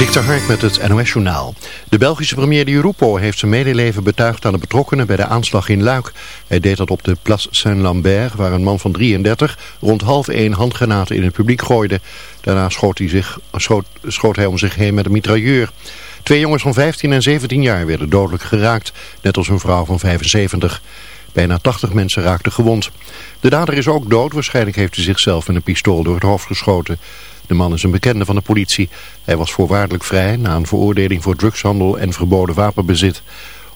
Dikter Hark met het NOS-journaal. De Belgische premier Di Rupo heeft zijn medeleven betuigd aan de betrokkenen bij de aanslag in Luik. Hij deed dat op de Place Saint-Lambert, waar een man van 33 rond half één handgranaten in het publiek gooide. Daarna schoot hij, zich, schoot, schoot hij om zich heen met een mitrailleur. Twee jongens van 15 en 17 jaar werden dodelijk geraakt, net als een vrouw van 75. Bijna 80 mensen raakten gewond. De dader is ook dood, waarschijnlijk heeft hij zichzelf met een pistool door het hoofd geschoten. De man is een bekende van de politie. Hij was voorwaardelijk vrij na een veroordeling voor drugshandel en verboden wapenbezit.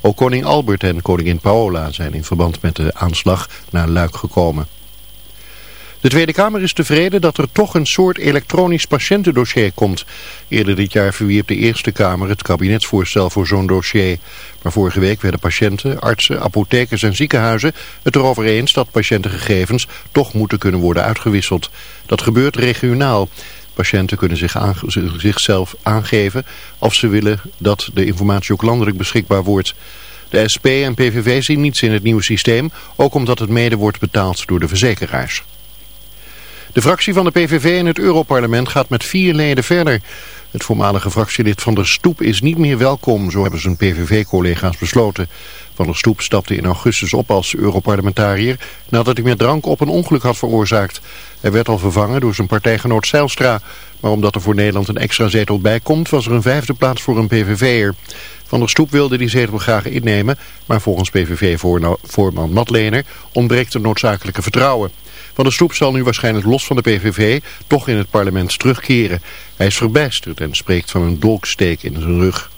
Ook koning Albert en koningin Paola zijn in verband met de aanslag naar Luik gekomen. De Tweede Kamer is tevreden dat er toch een soort elektronisch patiëntendossier komt. Eerder dit jaar verwierp de Eerste Kamer het kabinetsvoorstel voor zo'n dossier. Maar vorige week werden patiënten, artsen, apothekers en ziekenhuizen het erover eens dat patiëntengegevens toch moeten kunnen worden uitgewisseld. Dat gebeurt regionaal. Patiënten kunnen zich zichzelf aangeven of ze willen dat de informatie ook landelijk beschikbaar wordt. De SP en PVV zien niets in het nieuwe systeem, ook omdat het mede wordt betaald door de verzekeraars. De fractie van de PVV in het Europarlement gaat met vier leden verder. Het voormalige fractielid Van der Stoep is niet meer welkom, zo hebben zijn PVV-collega's besloten. Van der Stoep stapte in augustus op als Europarlementariër nadat hij met drank op een ongeluk had veroorzaakt. Hij werd al vervangen door zijn partijgenoot Zijlstra. Maar omdat er voor Nederland een extra zetel bij komt, was er een vijfde plaats voor een PVV'er. Van der Stoep wilde die zetel graag innemen, maar volgens PVV-voorman Matlener ontbreekt het noodzakelijke vertrouwen. Van der Stoep zal nu waarschijnlijk los van de PVV toch in het parlement terugkeren. Hij is verbijsterd en spreekt van een dolksteek in zijn rug.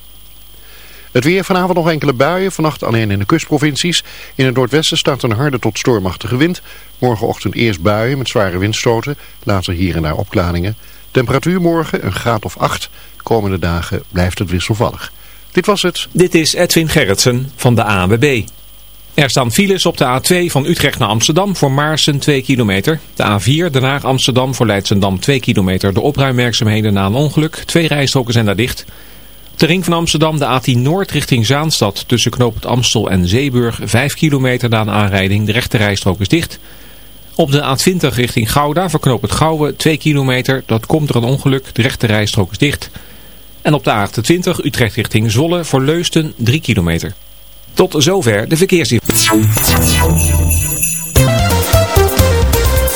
Het weer vanavond nog enkele buien, vannacht alleen in de kustprovincies. In het noordwesten staat een harde tot stormachtige wind. Morgenochtend eerst buien met zware windstoten, later hier en daar opklaringen. Temperatuur morgen een graad of 8. Komende dagen blijft het wisselvallig. Dit was het. Dit is Edwin Gerritsen van de ANWB. Er staan files op de A2 van Utrecht naar Amsterdam voor Maarsen 2 kilometer. De A4 Den Haag Amsterdam voor Leidsendam 2 kilometer. De opruimwerkzaamheden na een ongeluk. Twee rijstroken zijn daar dicht. De ring van Amsterdam, de A10 Noord richting Zaanstad tussen knooppunt Amstel en Zeeburg 5 kilometer na een aanrijding. De rechte rijstrook is dicht. Op de A20 richting Gouda voor knooppunt Gouwen 2 kilometer. Dat komt er een ongeluk. De rechte rijstrook is dicht. En op de A28 Utrecht richting Zolle voor Leusten 3 kilometer. Tot zover de verkeersinformatie.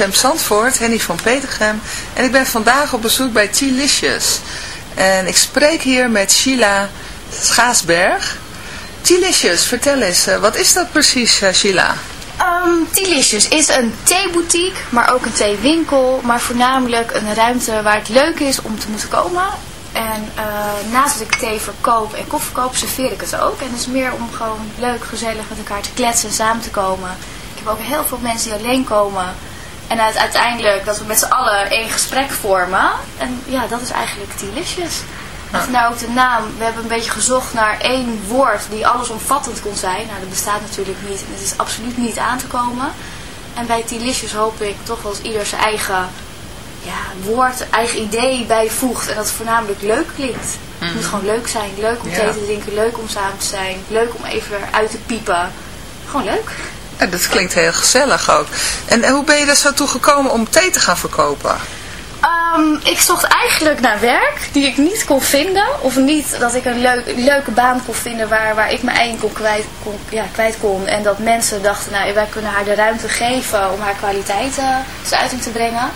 CFM Zandvoort, Henny van Petergem. En ik ben vandaag op bezoek bij T-Licious. En ik spreek hier met Sheila Schaasberg. T-Licious, vertel eens, eh, wat is dat precies, eh, Sheila? Um, is een theeboutique, maar ook een theewinkel, maar voornamelijk een ruimte waar het leuk is om te moeten komen. En eh, naast dat ik thee verkoop en koffie verkoop, serveer ik het ook. En het is meer om gewoon leuk, gezellig met elkaar te kletsen en samen te komen. Ik heb ook heel veel mensen die alleen komen. En uit- uiteindelijk dat we met z'n allen één gesprek vormen. En ja, dat is eigenlijk Delicious. En vandaar ook de naam. We hebben een beetje gezocht naar één woord die allesomvattend kon zijn. Nou, dat bestaat natuurlijk niet. En het is absoluut niet aan te komen. En bij Delicious hoop ik toch wel eens ieder zijn eigen ja, woord, eigen idee bijvoegt. En dat het voornamelijk leuk klinkt. Het moet gewoon leuk zijn. Leuk om Ja. te drinken. Leuk om samen te zijn. Leuk om even uit te piepen. Gewoon leuk. Dat klinkt heel gezellig ook. En eh, hoe ben je er zo toe gekomen om thee te gaan verkopen? Ehm, ik zocht eigenlijk naar werk die ik niet kon vinden. Of niet dat ik een leuk, leuke baan kon vinden waar, waar ik mijn eigen kon kwijt, kon, ja, kwijt kon. En dat mensen dachten, nou wij kunnen haar de ruimte geven om haar kwaliteiten te uiting te brengen.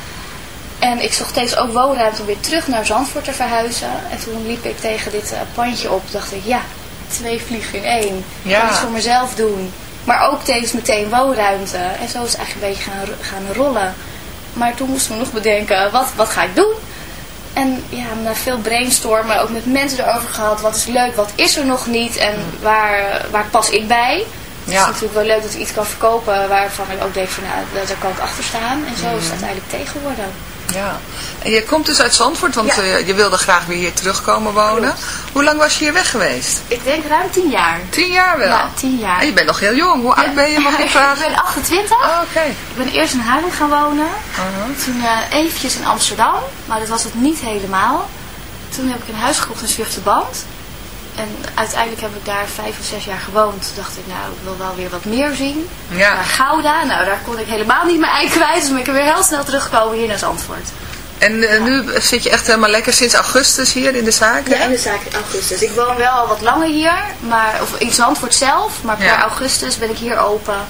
En ik zocht steeds ook woonruimte om weer terug naar Zandvoort te verhuizen. En toen liep ik tegen dit eh, pandje op. dacht ik, ja, twee vliegen in één. Ik Ja. kan iets voor mezelf doen. Maar ook tevens meteen woonruimte. En zo is het eigenlijk een beetje gaan, gaan rollen. Maar toen moesten we nog bedenken, wat, wat ga ik doen? En ja, na veel brainstormen, ook met mensen erover gehad. Wat is leuk, wat is er nog niet en waar, waar pas ik bij? Het Ja. is natuurlijk wel leuk dat ik iets kan verkopen waarvan ik ook denk van nou, daar- kan ik achter staan. En zo is het uiteindelijk tegen geworden. Ja. En je komt dus uit Zandvoort, want Ja. eh, je wilde graag weer hier terugkomen wonen. Hoe lang was je hier weg geweest? Ik denk ruim tien jaar. Tien jaar wel? Ja, tien jaar. En je bent nog heel jong. Hoe oud ben je, mag ik ik vragen? ben 28. Oh, Oké. Ik ben eerst in Haarlem gaan wonen. Toen eh, eventjes in Amsterdam, maar dat was het niet helemaal. Toen heb ik een huis gekocht in Zwifterband. En uiteindelijk heb ik daar vijf of zes jaar gewoond. Toen dacht ik, nou, ik wil wel weer wat meer zien. Ja. Naar Gouda, nou, daar kon ik helemaal niet mijn ei kwijt. Dus ben ik er weer heel snel teruggekomen hier naar Zandvoort. En eh, nu zit je echt helemaal lekker sinds augustus hier in de zaak, hè? Ja, in de zaak in augustus. Ik woon wel al wat langer hier, maar, of in Zandvoort zelf. Maar per Ja. augustus ben ik hier open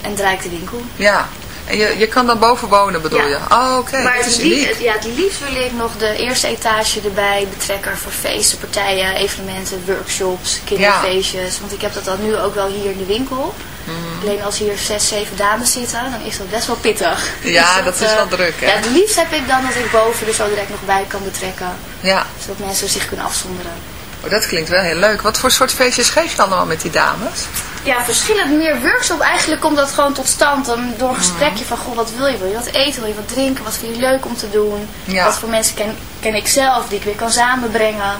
en draai ik de winkel. Ja. En je, je kan dan boven wonen, bedoel Ja. je? Oh, oké. Maar het, is lief- uniek. het- ja, het liefst wil ik nog de eerste etage erbij betrekken voor feesten, partijen, evenementen, workshops, kinderfeestjes. Want ik heb dat dan nu ook wel hier in de winkel. Mhm. Alleen als hier zes, zeven dames zitten, dan is dat best wel pittig. Ja, Dus dat is eh, wel druk, hè? Ja, het liefst heb ik dan dat ik boven er zo direct nog bij kan betrekken. Ja. Zodat mensen zich kunnen afzonderen. Oh, dat klinkt wel heel leuk. Wat voor soort feestjes geef je allemaal met die dames? Ja, verschillend meer workshop. Eigenlijk komt dat gewoon tot stand dan door een gesprekje van, goh, wat wil je? Wil je wat eten? Wil je wat drinken? Wat vind je leuk om te doen? Ja. Wat voor mensen ken, ken ik zelf die ik weer kan samenbrengen?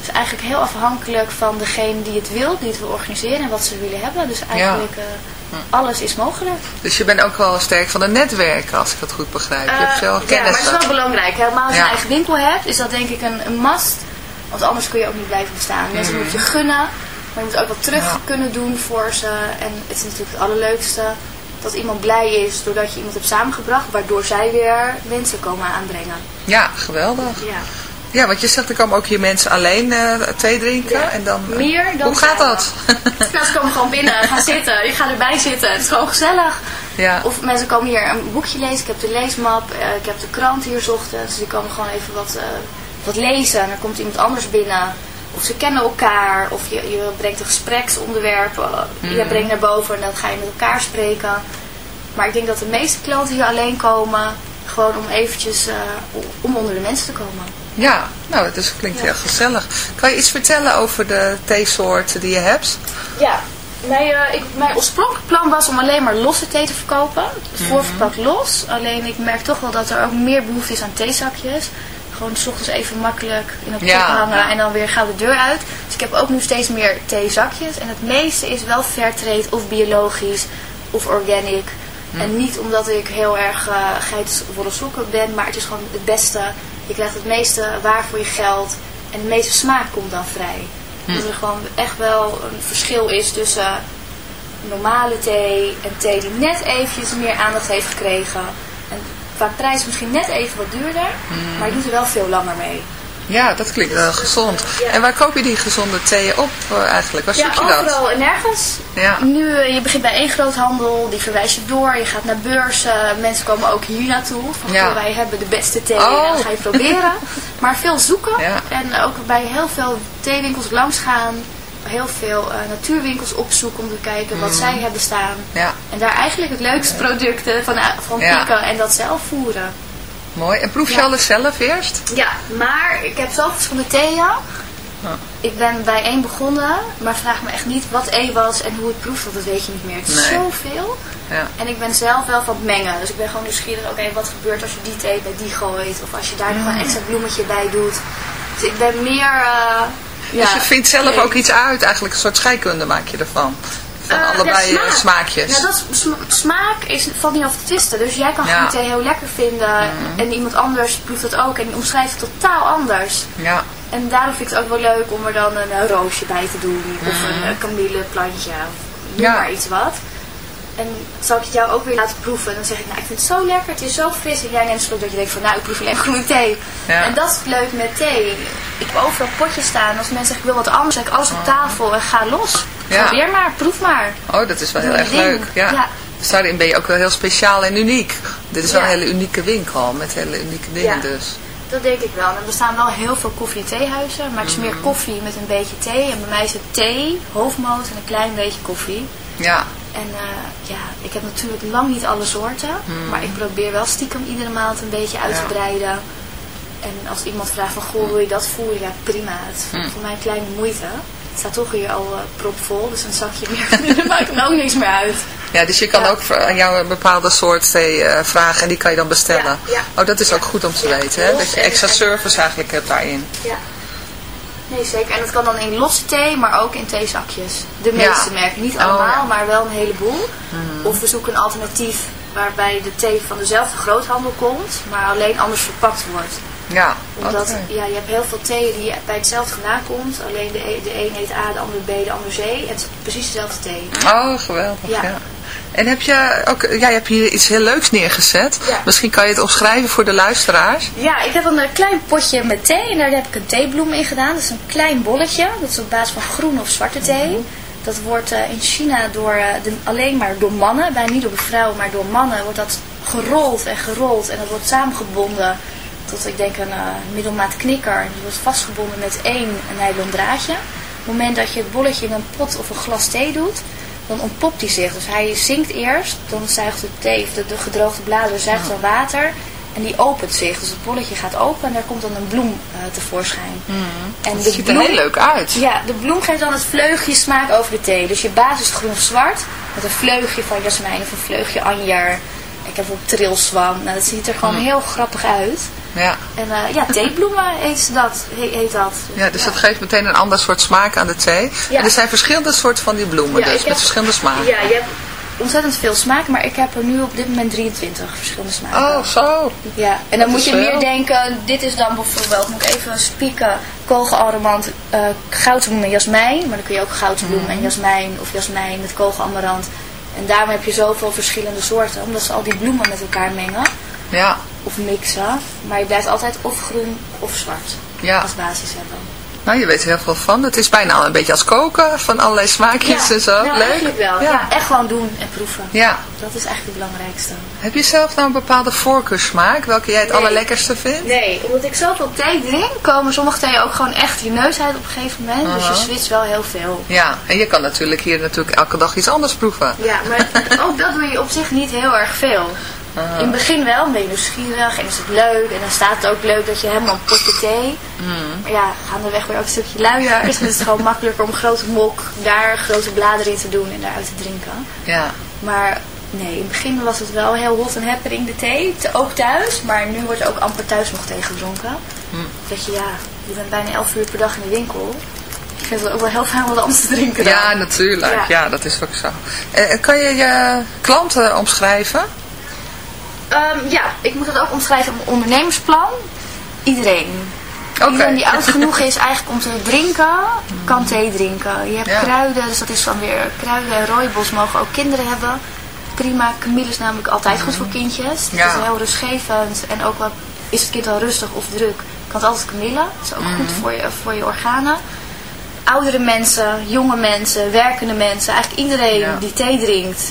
Dus eigenlijk heel afhankelijk van degene die het wil, die het wil organiseren en wat ze willen hebben. Dus eigenlijk eh, alles is mogelijk. Dus je bent ook wel sterk van het netwerken, als ik dat goed begrijp. je hebt veel Eh, ja, maar kennis. het is wel belangrijk. Helemaal als je Ja. een eigen winkel hebt, is dat denk ik een, een must. Want anders kun je ook niet blijven bestaan. Mensen moet je gunnen, maar je moet ook wat terug Ja. kunnen doen voor ze. En het is natuurlijk het allerleukste dat iemand blij is doordat je iemand hebt samengebracht, waardoor zij weer mensen komen aanbrengen. Ja, geweldig. Ja. Ja, want je zegt er komen ook hier mensen alleen eh, thee drinken. Ja. En dan, eh, Meer dan Hoe gaat dat? Nou, ze komen gewoon binnen, gaan zitten. Ik ga erbij zitten. Het is gewoon gezellig. ja. Of mensen komen hier een boekje lezen. Ik heb de leesmap. eh, ik heb de krant hier ochtends. Dus die komen gewoon even wat, wat lezen. En er komt iemand anders binnen. Of ze kennen elkaar. Of je, je brengt een gespreksonderwerp. eh, Je brengt naar boven en dan ga je met elkaar spreken. Maar ik denk dat de meeste klanten hier alleen komen. Gewoon om eventjes eh, om onder de mensen te komen. ja, nou, het is, klinkt Ja. heel gezellig. Kan je iets vertellen over de theesoorten die je hebt? Ja, mijn, eh, ik, mijn oorspronkelijk plan was om alleen maar losse thee te verkopen. Voorverpakt los. Alleen ik merk toch wel dat er ook meer behoefte is aan theezakjes. Gewoon s ochtends even makkelijk in het Ja, hangen ja. en dan weer gauw de deur uit. Dus ik heb ook nu steeds meer theezakjes. En het meeste is wel fairtrade of biologisch of organic. En niet omdat ik heel erg uh, geitenwolle sokken ben, maar het is gewoon het beste. Je krijgt het meeste waar voor je geld. En de meeste smaak komt dan vrij. Dat er gewoon echt wel een verschil is tussen normale thee en thee die net eventjes meer aandacht heeft gekregen. Qua prijs misschien net even wat duurder, maar je doet er wel veel langer mee. Ja, dat klinkt wel gezond. En waar koop je die gezonde thee op eh, eigenlijk? Waar Ja, zoek je dat? overal en nergens. Ja. Nu, eh, je begint bij één groothandel, die verwijs je door. Je gaat naar beurzen. Mensen komen ook hier naartoe. Van, Ja. wij hebben de beste thee Oh. en dat ga je proberen. maar veel zoeken. En ook bij heel veel theewinkels langs gaan. Heel veel eh, natuurwinkels opzoeken om te kijken wat zij hebben staan. Mm. Ja, En daar eigenlijk het leukste producten van, van Ja. pikken en dat zelf voeren. mooi. En proef je Ja. alles zelf eerst? Ja, maar ik heb zoveel verschillende theeën. Ik ben bij één begonnen, maar vraag me echt niet wat één was en hoe het proeft, want dat weet je niet meer. Het is Nee. zoveel. Ja. En ik ben zelf wel van het mengen. Dus ik ben gewoon nieuwsgierig, oké, wat gebeurt als je die thee bij die gooit? Of als je daar nog Mm. een extra bloemetje bij doet. Dus ik ben meer... eh, ja, dus je vindt zelf nee. ook iets uit, eigenlijk een soort scheikunde maak je ervan. Van Eh, allebei eh, smaakjes. Ja, dat sma- smaak is, valt niet over te twisten. Dus jij kan Ja. gewoon thee heel lekker vinden. En iemand anders proeft het ook. En die omschrijft het totaal anders. Ja, En daarom vind ik het ook wel leuk om er dan een, eh, roosje bij te doen. Of een uh, kamilleplantje. Noem Ja. maar iets wat. En zal ik het jou ook weer laten proeven. En dan zeg ik, nou ik vind het zo lekker. Het is zo fris. En jij neemt slok dat je denkt van, nou ik proef alleen groene thee. Ja. En dat is het leuk met thee. Ik heb overal potjes staan. Als mensen zeggen, ik wil wat anders. zeg ik alles op tafel en ga los. Ja. Probeer maar, proef maar. oh dat is wel heel erg ding. leuk. Ja. Ja. Dus daarin ben je ook wel heel speciaal en uniek. Dit is wel een hele unieke winkel met hele unieke dingen dus. Dat denk ik wel. En er bestaan wel heel veel koffie- en theehuizen. Maar het is meer Mhm. koffie met een beetje thee. En bij mij is het thee, hoofdmoot en een klein beetje koffie. Ja, En eh, ja, ik heb natuurlijk lang niet alle soorten. Maar ik probeer wel stiekem iedere maand een beetje uit te breiden. En als iemand vraagt van, goh, wil je dat voeren? Ja, prima. Het is voor mij een kleine moeite. Het staat toch hier al eh, propvol. Dus een zakje meer, maakt er ook niks meer uit. ja dus je kan Ja. ook aan jou een bepaalde soort thee eh, vragen en die kan je dan bestellen. Ja, ja. Oh, dat is ook goed om te weten, hè? dat je En- extra service eigenlijk hebt daarin. Ja. Nee, zeker. En het kan dan in losse thee, maar ook in theezakjes. De meeste Ja. merken. Niet Oh, allemaal, ja. Mhm. maar wel een heleboel. Of we zoeken een alternatief waarbij de thee van dezelfde groothandel komt, maar alleen anders verpakt wordt. Ja, Omdat ja, je hebt heel veel thee die bij hetzelfde vandaan komt. Alleen de, e- de een heet A, de andere B, de andere C. En het is precies dezelfde thee. Oh, geweldig. Ja. Ja. En heb je ook, ja, je hebt hier iets heel leuks neergezet. Ja. Misschien kan je het omschrijven voor de luisteraars. Ja, ik heb een eh, klein potje met thee en daar heb ik een theebloem in gedaan. Dat is een klein bolletje. Dat is op basis van groene of zwarte thee. Dat wordt eh, in China door, eh, de, alleen maar door mannen, bijna niet door vrouwen, maar door mannen wordt dat gerold en gerold. En dat wordt samengebonden tot, ik denk, een middelmaat knikker. En die wordt vastgebonden met één nylon draadje. Op het moment dat je het bolletje in een pot of een glas thee doet, dan ontpopt hij zich. Dus hij zinkt eerst, dan zuigt de thee, de, de gedroogde bladeren zuigt dan water. En die opent zich. Dus het bolletje gaat open en daar komt dan een bloem eh, tevoorschijn. En Het ziet er heel leuk uit. Ja, de bloem geeft dan het vleugje smaak over de thee. Dus je basis is groen of zwart. Met een vleugje van jasmijn of een vleugje anjer. Ik heb ook trilswam. Nou, dat ziet er gewoon heel grappig uit. Ja. En eh, ja, theebloemen heet dat. he- heet dat. ja, dus dat geeft meteen een ander soort smaak aan de thee. Ja. En er zijn verschillende soorten van die bloemen Ja, dus, heb- met verschillende smaken. Ja, je hebt ontzettend veel smaak. Maar ik heb er nu op dit moment 23 verschillende smaken. Oh, zo. Ja, en dan moet je veel. meer denken, dit is dan bijvoorbeeld, moet ik even spieken, kogelaramarant, eh goudbloem en jasmijn. Maar dan kun je ook goudbloem Mhm. en jasmijn of jasmijn met kogelamarant. En daarom heb je zoveel verschillende soorten, omdat ze al die bloemen met elkaar mengen Ja, of mixen. Maar je blijft altijd of groen of zwart ja. als basis hebben. Nou, je weet er heel veel van. Het is bijna al een beetje als koken, van allerlei smaakjes en zo. nou, leuk. eigenlijk wel. Ja. Echt gewoon doen en proeven. Ja. Dat is eigenlijk het belangrijkste. Heb je zelf nou een bepaalde voorkeursmaak, welke jij het Nee. allerlekkerste vindt? Nee, omdat ik zoveel thee drink, komen sommige thee ook gewoon echt je neus uit op een gegeven moment. Dus je switcht wel heel veel. Ja, en je kan natuurlijk hier natuurlijk elke dag iets anders proeven. Ja, maar ook dat doe je op zich niet heel erg veel. In het begin wel, ben je nieuwsgierig en is het leuk. En dan staat het ook leuk dat je helemaal een potje thee. Maar ja, gaandeweg weer ook een stukje luier. Dus het is gewoon makkelijker om een grote mok daar grote bladeren in te doen en daaruit te drinken. Ja. Maar nee, in het begin was het wel heel hot en happening de thee. Ook thuis, maar nu wordt ook amper thuis nog thee gedronken. Dat je ja, je bent bijna 11 uur per dag in de winkel. Ik vind het ook wel heel fijn om wat anders te drinken dan. Ja, natuurlijk. Ja. Ja. dat is ook zo. Eh, kan je je klanten omschrijven? Ehm, ja, ik moet het ook omschrijven op een ondernemersplan. Iedereen. Iedereen die oud genoeg is eigenlijk om te drinken, kan thee drinken. Je hebt Ja. kruiden, dus dat is dan weer kruiden en rooibos mogen ook kinderen hebben. Prima, kamille is namelijk altijd goed voor kindjes. Het Ja. is heel rustgevend en ook wat is het kind al rustig of druk, kan het altijd kamille. Dat is ook goed voor je, voor je organen. Oudere mensen, jonge mensen, werkende mensen. Eigenlijk iedereen Ja. die thee drinkt,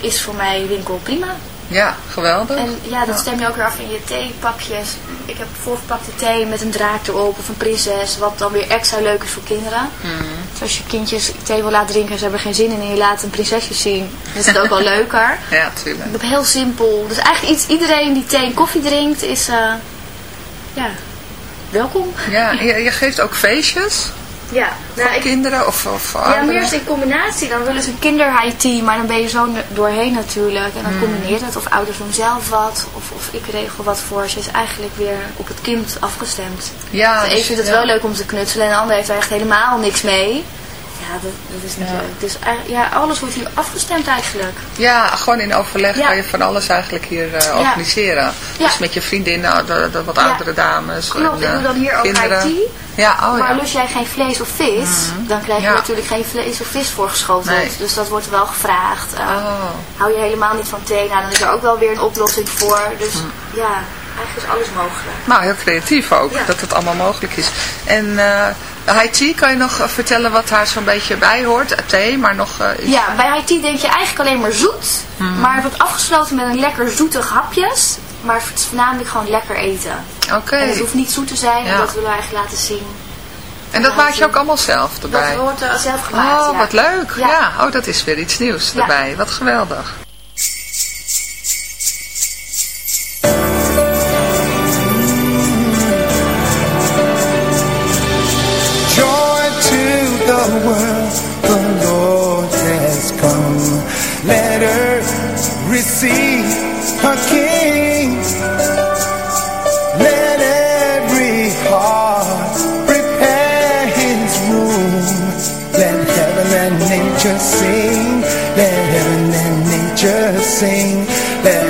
is voor mij winkel prima. Ja, geweldig. En ja, dat stem je ook weer af in je theepakjes. Ik heb voorverpakte thee met een draak erop of een prinses, wat dan weer extra leuk is voor kinderen. Dus als je kindjes thee wil laten drinken en ze hebben er geen zin in en je laat een prinsesje zien, is het ook wel leuker. Ja, tuurlijk. Ik heb heel simpel. Dus eigenlijk iets, iedereen die thee en koffie drinkt is, eh, ja, welkom. Ja, je, je geeft ook feestjes Ja, voor nou, ik, kinderen of, of voor ja, ouderen? meer in combinatie. Dan willen ze een kinder high tea, maar dan ben je zo doorheen natuurlijk. En dan combineer je het. Of ouders doen zelf wat. Of, of ik regel wat voor ze. is eigenlijk weer op het kind afgestemd. Ja, de een dus- vindt het ja. wel leuk om te knutselen en de ander heeft er echt helemaal niks mee. Dat, dat is niet Ja. leuk. Dus eigenlijk- ja, alles wordt hier afgestemd eigenlijk. Ja, gewoon in overleg Ja. kan je van alles eigenlijk hier eh, organiseren. Dus met je vriendinnen, de, de wat oudere dames. Klopt, en, ik doe eh, dan hier ook kinderen. high tea. Ja, oh maar lust jij geen vlees of vis, dan krijg je natuurlijk geen vlees of vis voorgeschoteld. Nee. Dus dat wordt wel gevraagd. Eh, Oh. Hou je helemaal niet van thee, nou, dan is er ook wel weer een oplossing voor. Dus Hm. ja, eigenlijk is alles mogelijk. Nou, heel creatief ook, Ja. dat het allemaal mogelijk is. En eh high tea, kan je nog eh, vertellen wat daar zo'n beetje bij hoort? Thee, maar nog eh? Ja, bij high tea denk je eigenlijk alleen maar zoet. Mhm. Maar het wordt afgesloten met een lekker zoetig hapjes. Maar het is voornamelijk gewoon lekker eten. Oké. En het hoeft niet zoet te zijn, Ja. dat willen we eigenlijk laten zien. En dat maak je ook allemaal zelf erbij? Dat wordt er zelf gemaakt, Oh, ja. wat leuk. Ja. Ja. oh, dat is weer iets nieuws Ja. erbij. Wat geweldig. The world, the Lord has come. Let earth receive her King. Let every heart prepare his room. Let heaven and nature sing. Let heaven and nature sing. Let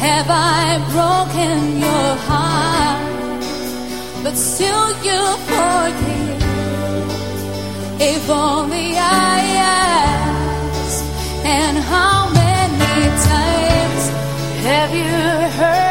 Have I broken your heart? But still you forgive. If only I asked. And how many times have you heard?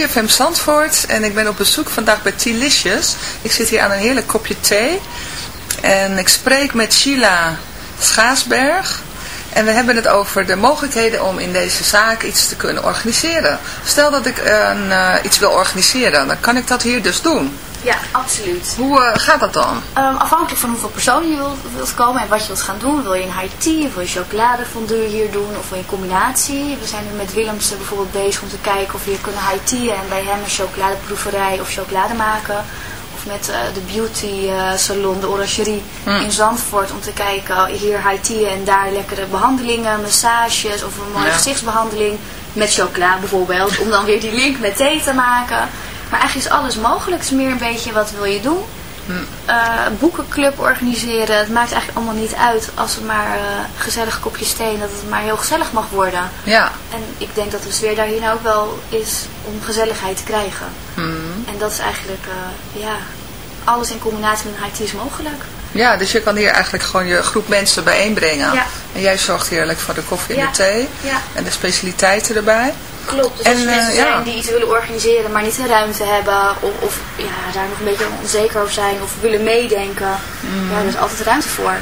CFM Zandvoort en ik ben op bezoek vandaag bij Tilicious. Ik zit hier aan een heerlijk kopje thee en ik spreek met Sheila Schaasberg. En we hebben het over de mogelijkheden om in deze zaak iets te kunnen organiseren. Stel dat ik een, eh, iets wil organiseren, dan kan ik dat hier dus doen. Ja, absoluut. Hoe eh, gaat dat dan? Ehm, afhankelijk van hoeveel personen je wilt, wilt komen en wat je wilt gaan doen. Wil je een high tea wil je chocoladefondue hier doen of wil je een combinatie. We zijn nu met Willemsen bijvoorbeeld bezig om te kijken of we hier kunnen high tea en bij hem een chocoladeproeverij of chocolade maken. Of met eh, de beauty eh, salon, de orangerie in Zandvoort om te kijken hier high tea en daar lekkere behandelingen, massages of een mooie Ja. gezichtsbehandeling met chocola bijvoorbeeld. Om dan weer die link met thee te maken. Maar eigenlijk is alles mogelijk. Het is meer een beetje wat wil je doen. Eh, een boekenclub organiseren. Het maakt eigenlijk allemaal niet uit als het maar eh gezellig kopje thee en dat het maar heel gezellig mag worden. Ja. En ik denk dat de sfeer daar hier nou ook wel is om gezelligheid te krijgen. En dat is eigenlijk, eh, ja, alles in combinatie met een is mogelijk. Ja, dus je kan hier eigenlijk gewoon je groep mensen bijeenbrengen. Ja. En jij zorgt heerlijk voor de koffie en Ja. de thee. Ja. En de specialiteiten erbij. Klopt, dus En, als er eh, mensen ja. zijn die iets willen organiseren, maar niet de ruimte hebben, of, of ja, daar nog een beetje onzeker over zijn, of willen meedenken, Mm. ja, er is altijd ruimte voor.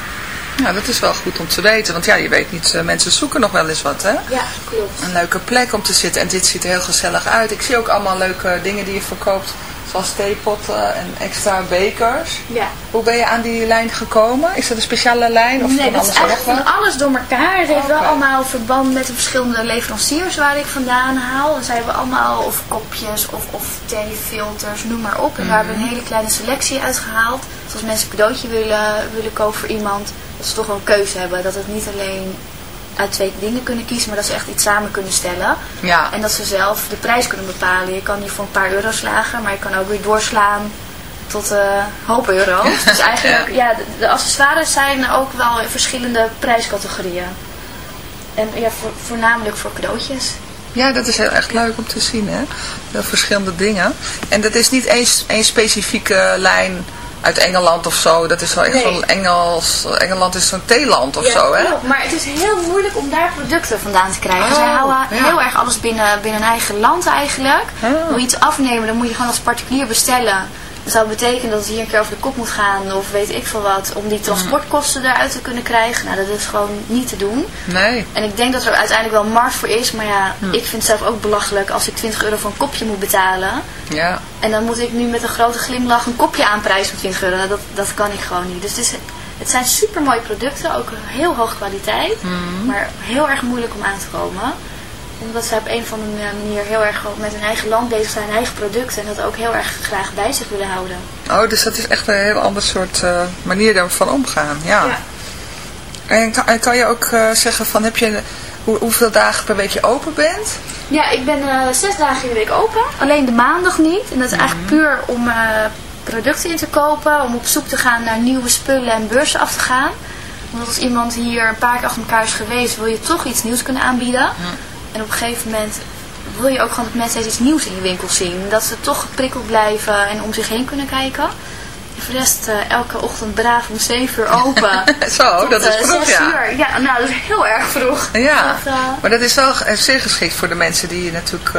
Ja, dat is wel goed om te weten. Want ja, je weet niet, eh, mensen zoeken nog wel eens wat, hè? Ja, klopt. Een leuke plek om te zitten. En dit ziet er heel gezellig uit. Ik zie ook allemaal leuke dingen die je verkoopt. Zoals theepotten en extra bekers. Ja. Hoe ben je aan die lijn gekomen? Is dat een speciale lijn? Of nee, van dat is eigenlijk van alles door elkaar. Het heeft wel allemaal verband met de verschillende leveranciers waar ik vandaan haal. En zij hebben allemaal of kopjes of, of theefilters, noem maar op. En daar hebben we een hele kleine selectie uitgehaald. Dus als mensen een cadeautje willen, willen kopen voor iemand, dat ze toch wel een keuze hebben. Dat het niet alleen uit twee dingen kunnen kiezen, maar dat ze echt iets samen kunnen stellen. Ja. En dat ze zelf de prijs kunnen bepalen. Je kan hier voor een paar euro slagen, maar je kan ook weer doorslaan tot eh hoop euro's. Dus eigenlijk, ja, de, de accessoires zijn ook wel in verschillende prijscategorieën. En ja, voor, voornamelijk voor cadeautjes. Ja, dat is heel echt leuk om te zien, hè? Heel verschillende dingen. En dat is niet één, één specifieke lijn uit Engeland of zo. Dat is wel echt Nee. zo'n Engels... Engeland is zo'n theeland of zo, hè? klopt. Maar het is heel moeilijk om daar producten vandaan te krijgen. Oh, Zij houden ja. heel erg alles binnen, binnen hun eigen land eigenlijk. Oh. Wil je iets afnemen, dan moet je gewoon als particulier bestellen. Dat zou betekenen dat het hier een keer over de kop moet gaan of weet ik veel wat. Om die transportkosten eruit te kunnen krijgen. Nou, dat is gewoon niet te doen. Nee. En ik denk dat er uiteindelijk wel markt voor is. Maar ja, ik vind het zelf ook belachelijk als ik 20 euro voor een kopje moet betalen. Ja. En dan moet ik nu met een grote glimlach een kopje aanprijzen van 20 euro. Nou, Dat, dat kan ik gewoon niet. Dus het, is, het zijn super mooie producten. Ook heel hoge kwaliteit. Maar heel erg moeilijk om aan te komen. Omdat zij op een of andere manier heel erg met hun eigen land bezig zijn. Eigen producten. En dat ook heel erg graag bij zich willen houden. Oh, dus dat is echt een heel ander soort eh, manier daarvan omgaan. Ja. Ja. En, kan, en kan je ook eh, zeggen van, heb je, hoe, hoeveel dagen per week je open bent? Ja, ik ben eh, zes dagen in de week open. Alleen de maandag niet. En dat is eigenlijk puur om producten in te kopen. Om op zoek te gaan naar nieuwe spullen en beurzen af te gaan. Want als iemand hier een paar keer achter elkaar is geweest, wil je toch iets nieuws kunnen aanbieden. En op een gegeven moment wil je ook gewoon dat mensen steeds iets nieuws in je winkel zien. Dat ze toch geprikkeld blijven en om zich heen kunnen kijken. En voor de rest eh, elke ochtend braaf om 7 uur open. Zo, Tot, dat is eh, vroeg, 6 ja. uur. Ja, nou dat is heel erg vroeg. Ja, Dat, eh, maar dat is wel zeer geschikt voor de mensen die natuurlijk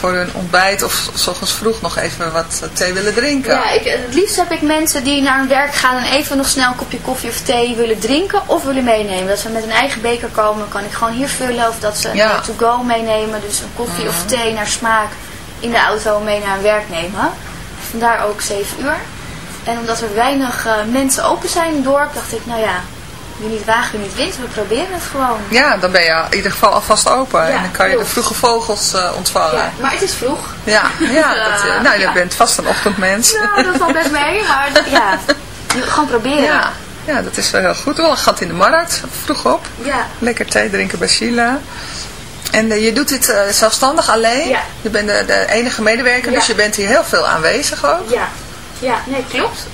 voor hun ontbijt of s ochtends vroeg nog even wat eh, thee willen drinken. Ja, ik, het liefst heb ik mensen die naar hun werk gaan en even nog snel een kopje koffie of thee willen drinken of willen meenemen. Dat ze met een eigen beker komen, kan ik gewoon hier vullen. Of dat ze een Ja. to-go meenemen, dus een koffie of thee naar smaak in de auto mee naar hun werk nemen. Vandaar ook 7 uur. En omdat er weinig eh, mensen open zijn in het dorp, dacht ik, nou ja, wie niet waagt, wie niet wint. We proberen het gewoon. Ja, dan ben je in ieder geval alvast open Ja, en dan kan je de vroege vogels eh, ontvangen. Ja, maar het is vroeg. Ja, ja, dat, eh, nou, je Ja. bent vast een ochtendmens. Nou, dat valt best mee, maar ja, gewoon proberen. Ja, ja, dat is wel heel goed. Wel een gat in de markt, vroeg op. Ja. Lekker thee drinken bij Sheila. En eh, je doet dit eh, zelfstandig alleen? Ja. Je bent de, de enige medewerker, Ja. dus je bent hier heel veel aanwezig ook? Ja, ja, nee, klopt.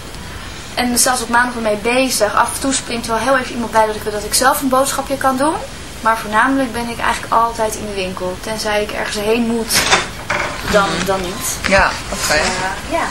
En zelfs op maandag ermee bezig. Af en toe springt er wel heel even iemand bij dat ik, dat ik zelf een boodschapje kan doen. Maar voornamelijk ben ik eigenlijk altijd in de winkel. Tenzij ik ergens heen moet, dan, dan niet. Ja, oké. Eh, ja.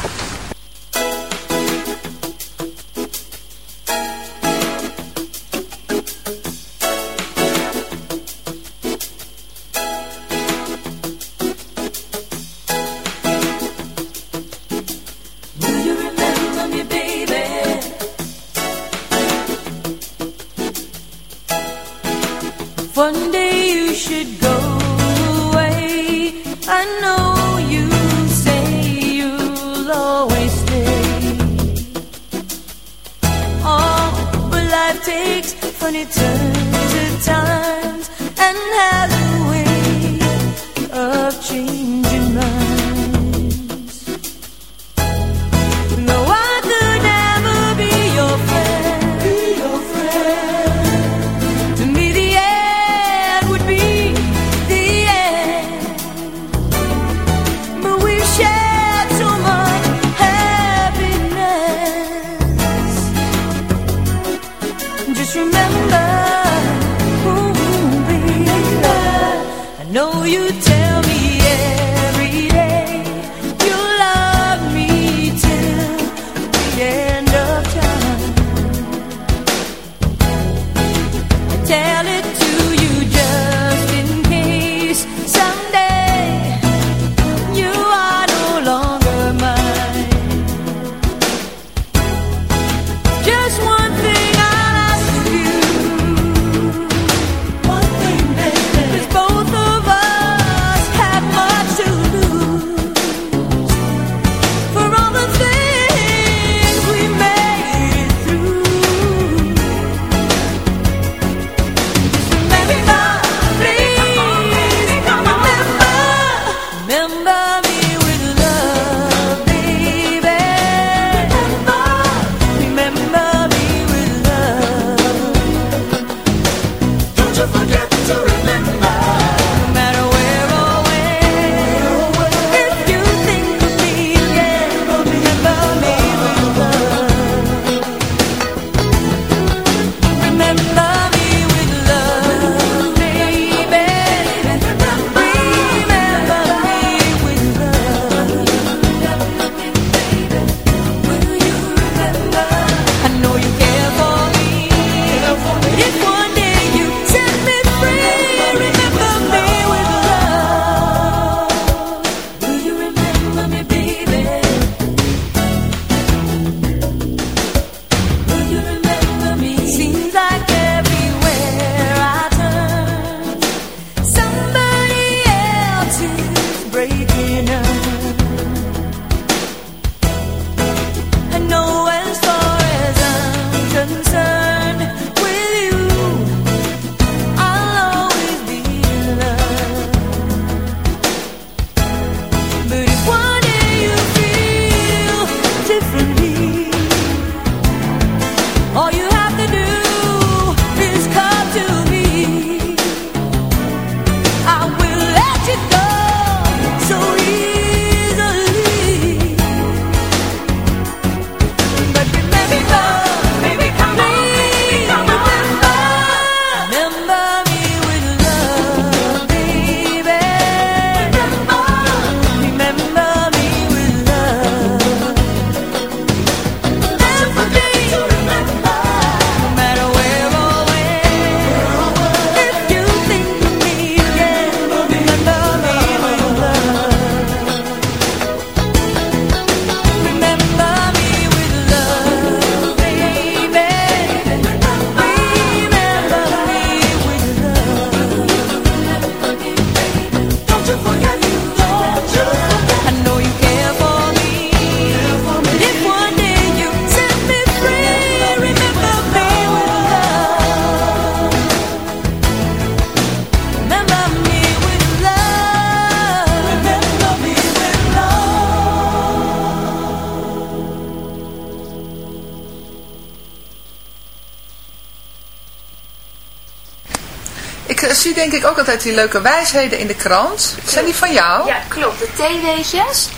ik ook altijd die leuke wijsheden in de krant. Zijn die van jou? Ja, klopt. De theeweetjes.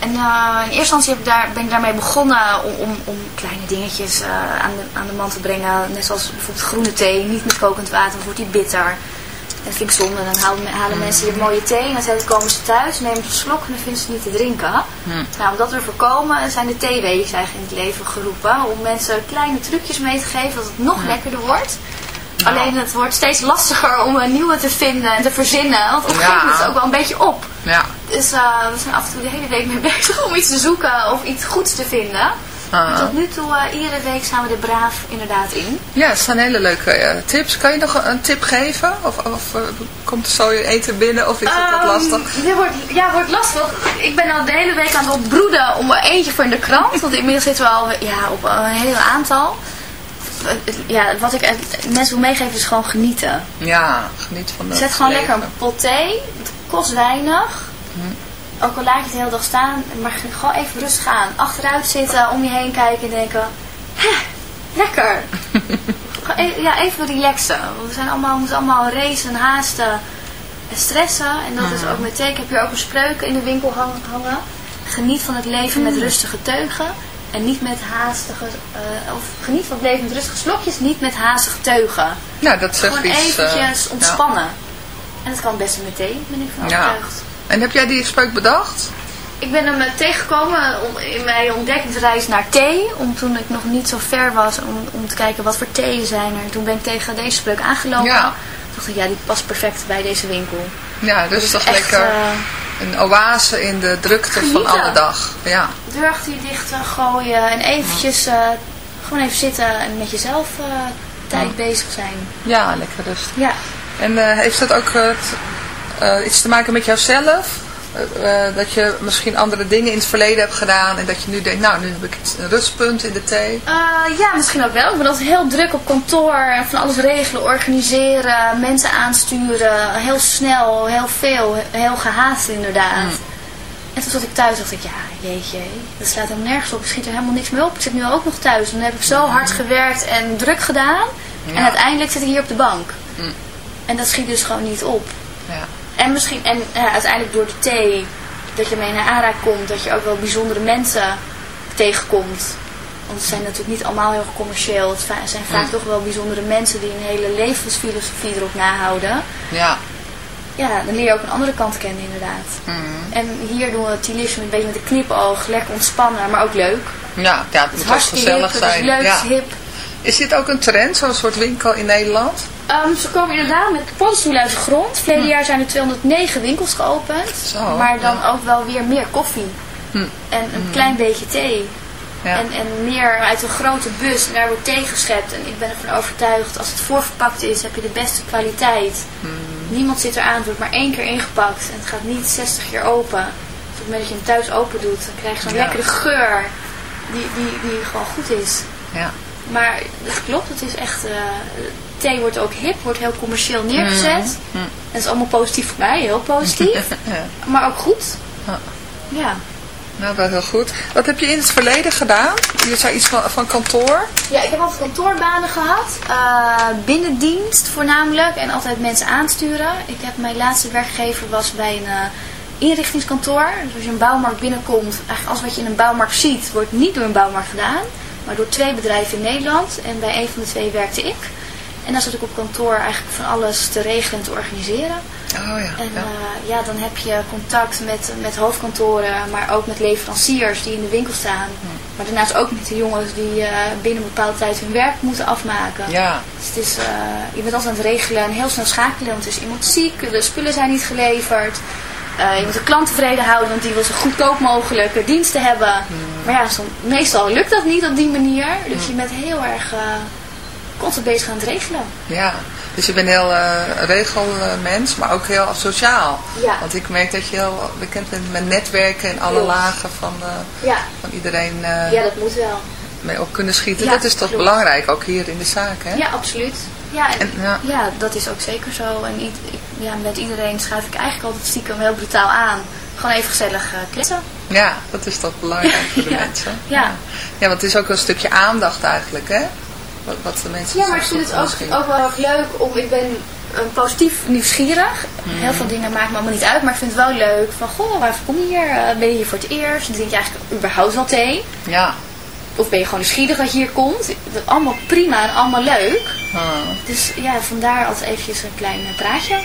En eh, in eerste instantie heb ik daar, ben ik daarmee begonnen om, om, om kleine dingetjes eh, aan, de, aan de man te brengen. Net zoals bijvoorbeeld groene thee, niet met kokend water, dan wordt die bitter. En dat vind ik zonde. Dan halen, hmm. mensen hier mooie thee en dan komen ze thuis, nemen ze een slok en dan vinden ze niet te drinken. Hmm. Nou, om dat te voorkomen zijn de theeweetjes eigenlijk in het leven geroepen. Om mensen kleine trucjes mee te geven dat het nog hmm. lekkerder wordt. Nou. Alleen het wordt steeds lastiger om een nieuwe te vinden en te verzinnen. Want op een gegeven moment is het ook wel een beetje op. Ja. Dus eh, we zijn af en toe de hele week mee bezig om iets te zoeken of iets goeds te vinden. Ah. Dus tot nu toe, eh, iedere week staan we er braaf inderdaad in. Ja, het zijn hele leuke eh, tips. Kan je nog een tip geven? Of, of komt zo je eten binnen? Of is het wat ehm, lastig? Ja, wordt, ja, wordt lastig. Ik ben al de hele week aan het opbroeden om er eentje voor in de krant. Want inmiddels zitten we al ja, op een heel aantal. Ja, wat ik eh, mensen wil meegeven is gewoon genieten. Ja, geniet van de Zet gewoon leven. lekker een pot thee. Het kost weinig. Ook al laat je het de hele dag staan. Maar gewoon even rustig aan. Achteruit zitten, om je heen kijken en denken... "Hè, lekker. E- ja, even relaxen. Want we zijn allemaal, we moeten allemaal racen, haasten en stressen. En dat is ook met thee. Ik heb hier ook een spreuk in de winkel hang- hangen. Geniet van het leven met rustige teugen. En niet met haastige... eh, of geniet van het leven met rustige slokjes. Niet met haastige teugen. Ja, dat zegt Gewoon iets. eh, eventjes ja. ontspannen. En dat kan best met thee, ben ik van Ja. overtuigd. En heb jij die spreuk bedacht? Ik ben hem eh, tegengekomen om, in mijn ontdekkingsreis naar thee. Om toen ik nog niet zo ver was om, om te kijken wat voor theeën zijn er. Toen ben ik tegen deze spreuk aangelopen. Ja. Toen dacht ik, ja, die past perfect bij deze winkel. Ja, dus dat is echt, lekker een oase in de drukte van alle dag. Ja. Deur achter je dicht gooien en eventjes eh, gewoon even zitten en met jezelf eh, tijd bezig zijn. ja, lekker rustig. Ja. En eh, heeft dat ook iets te maken met jouzelf? Eh, eh, dat je misschien andere dingen in het verleden hebt gedaan en dat je nu denkt, nou, nu heb ik een rustpunt in de thee. Eh, ja, misschien ook wel. Ik ben altijd heel druk op kantoor. en Van alles regelen, organiseren, mensen aansturen. Heel snel, heel veel, heel gehaast inderdaad. En toen zat ik thuis dacht ik, ja, jeetje, dat slaat helemaal nergens op. Ik schiet er helemaal niks meer op. Ik zit nu ook nog thuis. En dan heb ik zo hard gewerkt en druk gedaan. En uiteindelijk zit ik hier op de bank. Mm. En dat schiet dus gewoon niet op. En misschien, en ja, uiteindelijk door de thee, dat je mee naar aanraak komt, dat je ook wel bijzondere mensen tegenkomt. Want ze zijn natuurlijk niet allemaal heel commercieel. Het zijn vaak toch wel bijzondere mensen die een hele levensfilosofie erop nahouden. Ja. Ja, dan leer je ook een andere kant kennen inderdaad. Mm. En hier doen we Tilisme een beetje met een knipoog, lekker ontspannen, maar ook leuk. Ja, ja, het Het moet is hartstikke gezellig hip, het is zijn. leuk, ja. het hip. Is dit ook een trend, zo'n soort winkel in Nederland? Ehm, ze komen inderdaad met paddenstoelen uit de grond. Verleden jaar zijn er 209 winkels geopend. Zo, maar dan ja. ook wel weer meer koffie. Hm. En een klein beetje thee. Ja. En, en meer uit een grote bus. En daar wordt thee geschept. En ik ben ervan overtuigd, als het voorverpakt is, heb je de beste kwaliteit. Hm. Niemand zit eraan. Het wordt maar één keer ingepakt. En het gaat niet 60 keer open. Dus op het moment dat je hem thuis open doet, dan krijg je zo'n Ja. lekkere geur. Die, die, die gewoon goed is. Ja. Maar het klopt, het is echt... eh, thee wordt ook hip, wordt heel commercieel neergezet. Mm. En dat is allemaal positief voor mij, heel positief. ja. maar ook goed. Ja. Ja. Nou, wel heel goed. Wat heb je in het verleden gedaan? Je zei iets van, van kantoor. Ja, ik heb altijd kantoorbanen gehad. eh, binnendienst voornamelijk. En altijd mensen aansturen. Ik heb, mijn laatste werkgever was bij een eh, inrichtingskantoor. Dus als je een bouwmarkt binnenkomt, eigenlijk alles wat je in een bouwmarkt ziet, wordt niet door een bouwmarkt gedaan. Maar door twee bedrijven in Nederland. En bij een van de twee werkte ik. En dan zat ik op kantoor eigenlijk van alles te regelen en te organiseren. Oh ja. En ja. eh, ja, dan heb je contact met, met hoofdkantoren, maar ook met leveranciers die in de winkel staan. Maar daarnaast ook met de jongens die eh, binnen een bepaalde tijd hun werk moeten afmaken. ja. Dus het is, eh, je bent altijd aan het regelen en heel snel schakelen, want er is iemand ziek, de spullen zijn niet geleverd. Eh, je moet de klant tevreden houden, want die wil zo goedkoop mogelijk diensten hebben. Maar ja, som- meestal lukt dat niet op die manier. Dus je bent heel erg eh, constant bezig aan het regelen. Ja, dus je bent heel eh regelmens, maar ook heel sociaal. Ja. Want ik merk dat je heel bekend bent met netwerken en alle Klopt. lagen van, Ja, van iedereen ja dat moet wel. mee op kunnen schieten. Ja, dat is toch klopt. belangrijk, ook hier in de zaak, hè? Ja, absoluut. Ja, en, ja. ja. dat is ook zeker zo. En ik- ja, met iedereen schuif ik eigenlijk altijd stiekem heel brutaal aan. Gewoon even gezellig eh kletsen. Ja, dat is toch belangrijk voor de Ja. mensen. Ja. ja, want het is ook een stukje aandacht eigenlijk, hè? Wat, wat de mensen Ja, maar ik vind het ook, ook wel erg leuk om, ik ben een positief nieuwsgierig. Heel veel dingen maakt me allemaal niet uit, maar ik vind het wel leuk van, goh, waarvoor kom je hier? Eh, ben je hier voor het eerst? Drink je eigenlijk überhaupt wel thee? Ja. Of ben je gewoon nieuwsgierig dat je hier komt? Dat allemaal prima en allemaal leuk. Ah. Dus ja, vandaar altijd eventjes een klein praatje.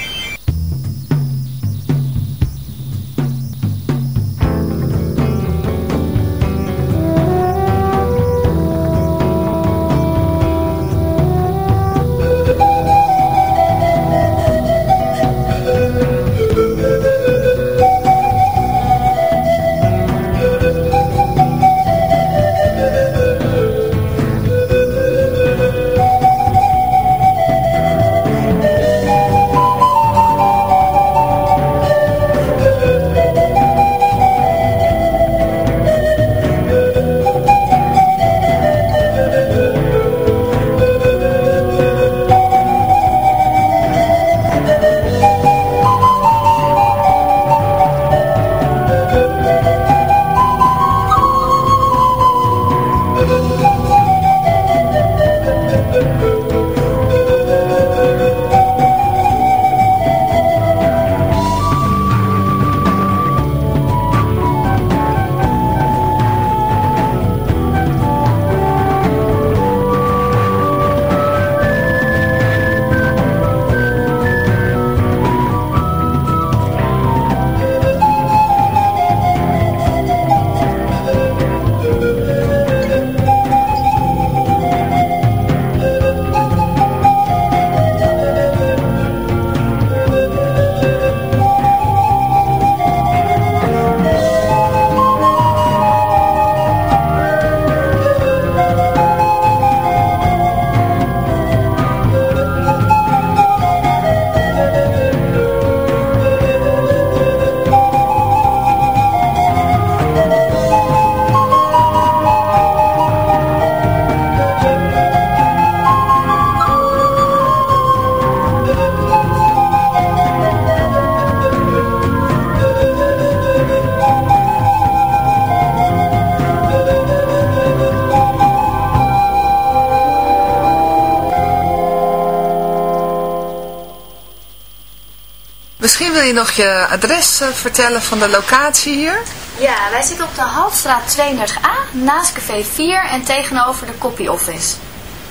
Je nog je adres eh, vertellen van de locatie hier? Ja, wij zitten op de Halfstraat 32A, naast Café 4 en tegenover de copy office.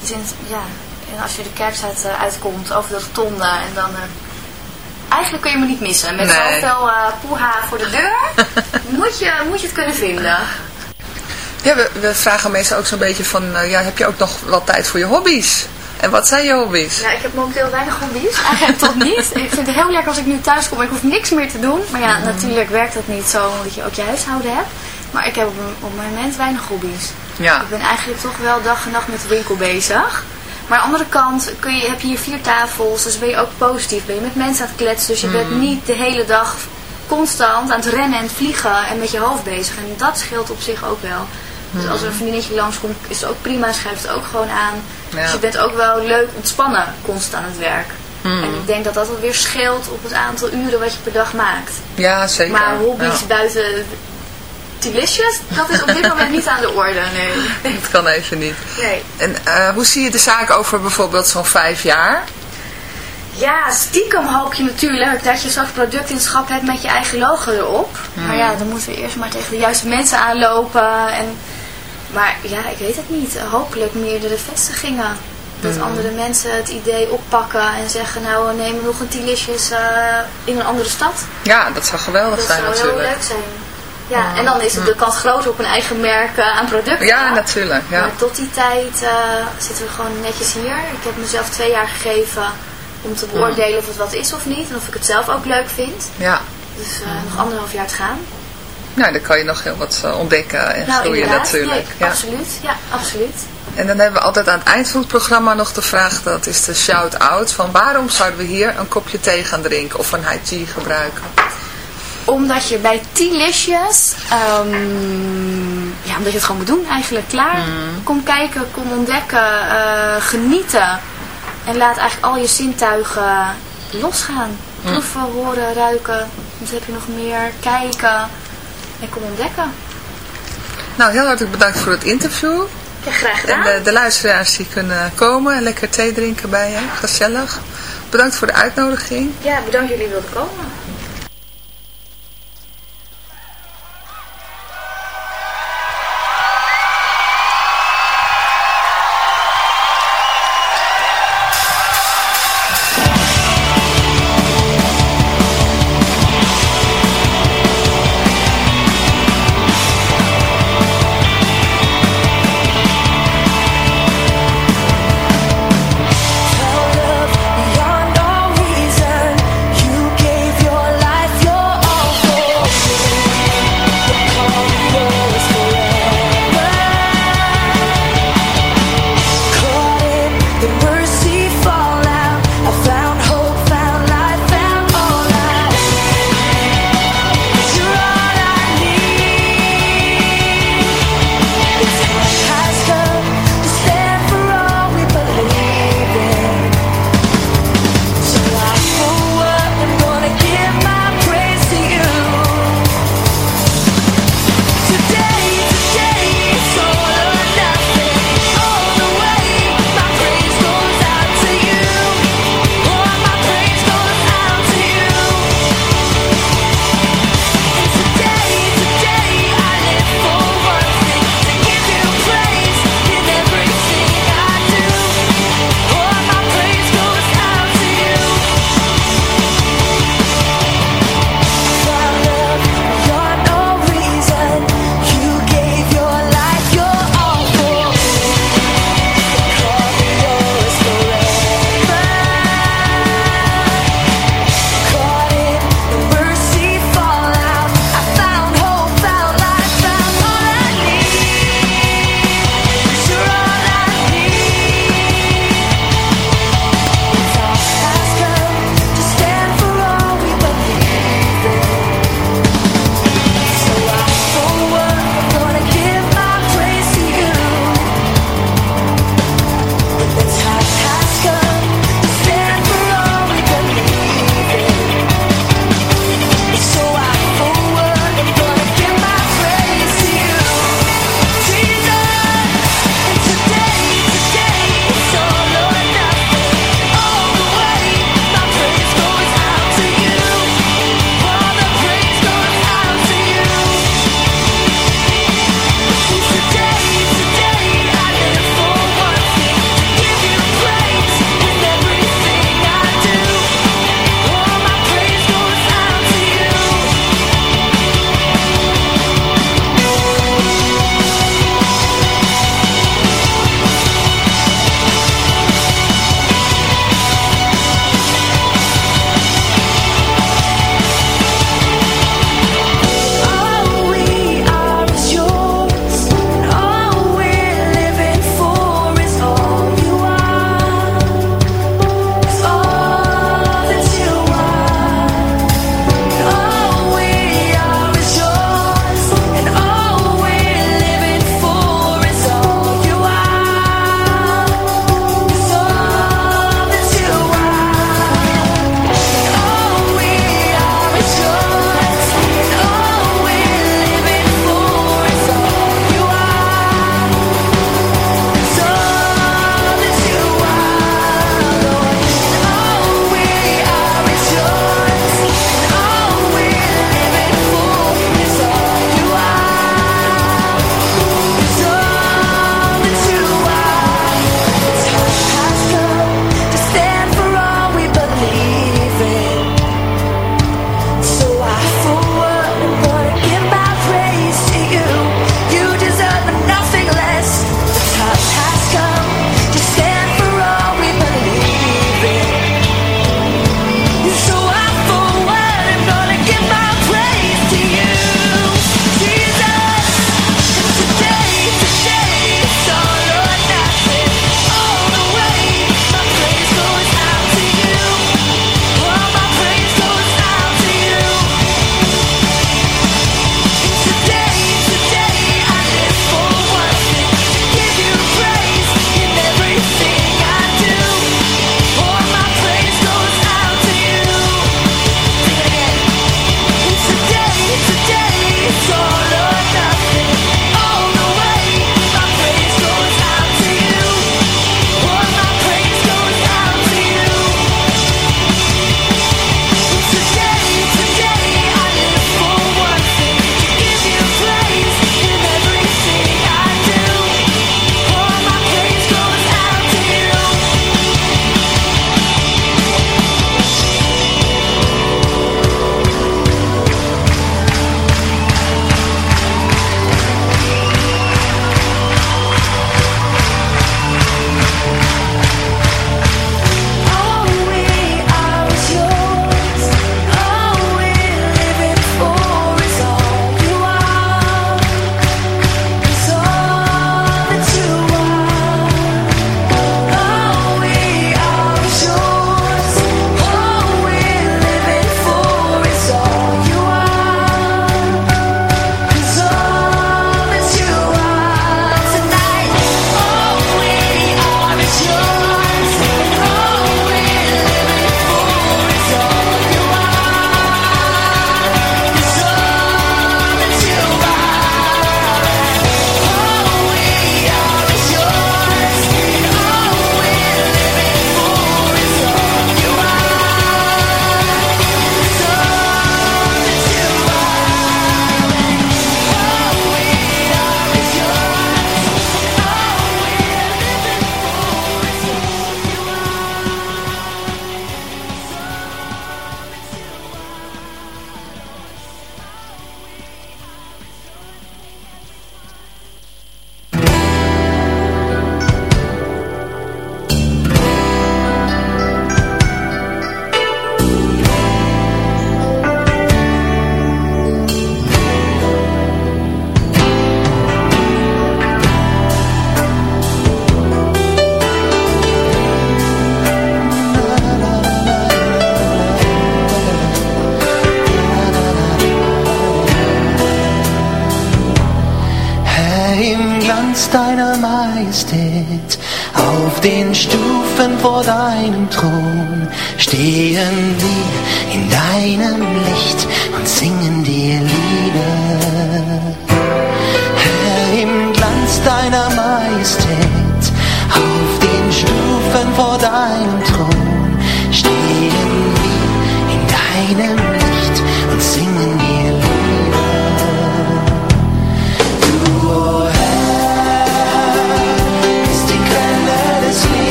Dus in, ja, en als je de kerkstraat eh, uitkomt, over de rotonde en dan... eh, eigenlijk kun je me niet missen. Met Nee. zoveel eh poeha voor de deur, moet, je, moet je het kunnen vinden. Ja, we, we vragen mensen ook zo'n beetje van, ja, heb je ook nog wel tijd voor je hobby's? En wat zijn je hobby's? Ja, ik heb momenteel weinig hobby's. Eigenlijk tot niet. Ik vind het heel lekker als ik nu thuis kom. Ik hoef niks meer te doen. Maar ja, natuurlijk werkt dat niet zo omdat je ook je huishouden hebt. Maar ik heb op, op het moment weinig hobby's. Ja. Ik ben eigenlijk toch wel dag en nacht met de winkel bezig. Maar aan de andere kant kun je, heb je hier vier tafels. Dus ben je ook positief. Ben je met mensen aan het kletsen. Dus je bent niet de hele dag constant aan het rennen en het vliegen en met je hoofd bezig. En dat scheelt op zich ook wel. Dus als er een vriendinnetje langskomt, is het ook prima. Schrijft het ook gewoon aan. Ja. Dus je bent ook wel leuk ontspannen constant aan het werk. Hmm. En ik denk dat dat wel weer scheelt op het aantal uren wat je per dag maakt. Ja, zeker. Maar hobby's Ja. buiten Delicious, dat is op dit moment niet aan de orde, nee. Dat kan even niet. nee. En eh, hoe zie je de zaak over bijvoorbeeld zo'n vijf jaar? Ja, stiekem hoop je natuurlijk dat je zo'n product in het schap hebt met je eigen logo erop. Maar ja, dan moeten we eerst maar tegen de juiste mensen aanlopen. En, maar ja, ik weet het niet. Hopelijk meerdere vestigingen. Dat andere mensen het idee oppakken en zeggen, nou we nemen nog een Tilicious eh in een andere stad. Ja, dat zou geweldig Dat zijn zou heel natuurlijk. leuk zijn. Ja, en dan is het de kans groter op een eigen merk eh, aan producten. Ja, natuurlijk. Ja. Maar tot die tijd eh, zitten we gewoon netjes hier. Ik heb mezelf twee jaar gegeven om te beoordelen of het wat is of niet. En of ik het zelf ook leuk vind. ja. Dus nog anderhalf jaar te gaan. Nou, dan kan je nog heel wat eh, ontdekken en nou, groeien natuurlijk. Nee, ja. absoluut. Ja, absoluut. En dan hebben we altijd aan het eind van het programma nog de vraag, dat is de shout-out, van waarom zouden we hier een kopje thee gaan drinken of een high tea gebruiken? Omdat je bij T-listjes, ehm, ja, omdat je het gewoon moet doen eigenlijk, klaar. Mm. Kom kijken, kom ontdekken, eh, genieten. En laat eigenlijk al je zintuigen losgaan. Mm. Proeven, horen, ruiken. Wat heb je nog meer? Kijken. En kom ontdekken. Nou, heel hartelijk bedankt voor het interview. Ja, graag En gedaan. de, de luisteraars die kunnen komen en lekker thee drinken bij je. Gezellig. Bedankt voor de uitnodiging. Ja, bedankt dat jullie wilden komen.